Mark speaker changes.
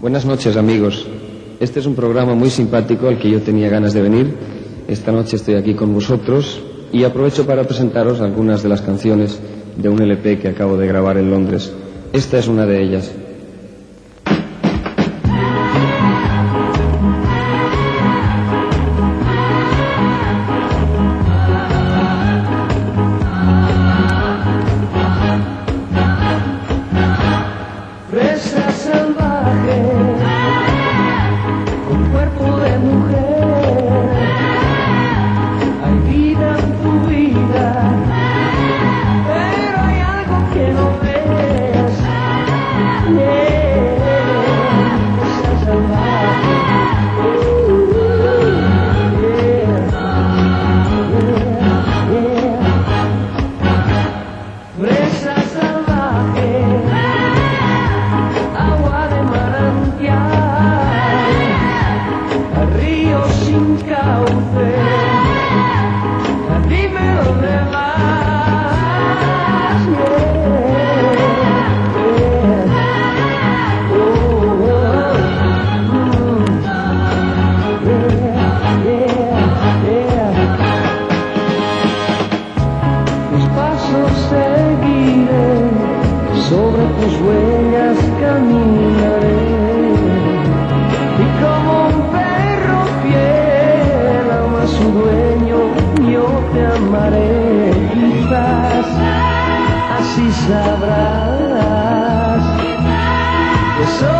Speaker 1: Buenas noches, amigos. Este es un programa muy simpático al que yo tenía ganas de venir. Esta noche estoy aquí con vosotros y aprovecho para presentaros algunas de las canciones de un LP que acabo de grabar en Londres. Esta es una de ellas.
Speaker 2: Salvaje, con cuerpo de mujer, sobre tus huellas caminaré. Y como un perro fiel ama a su dueño, yo te amaré. Quizás así sabrás que soy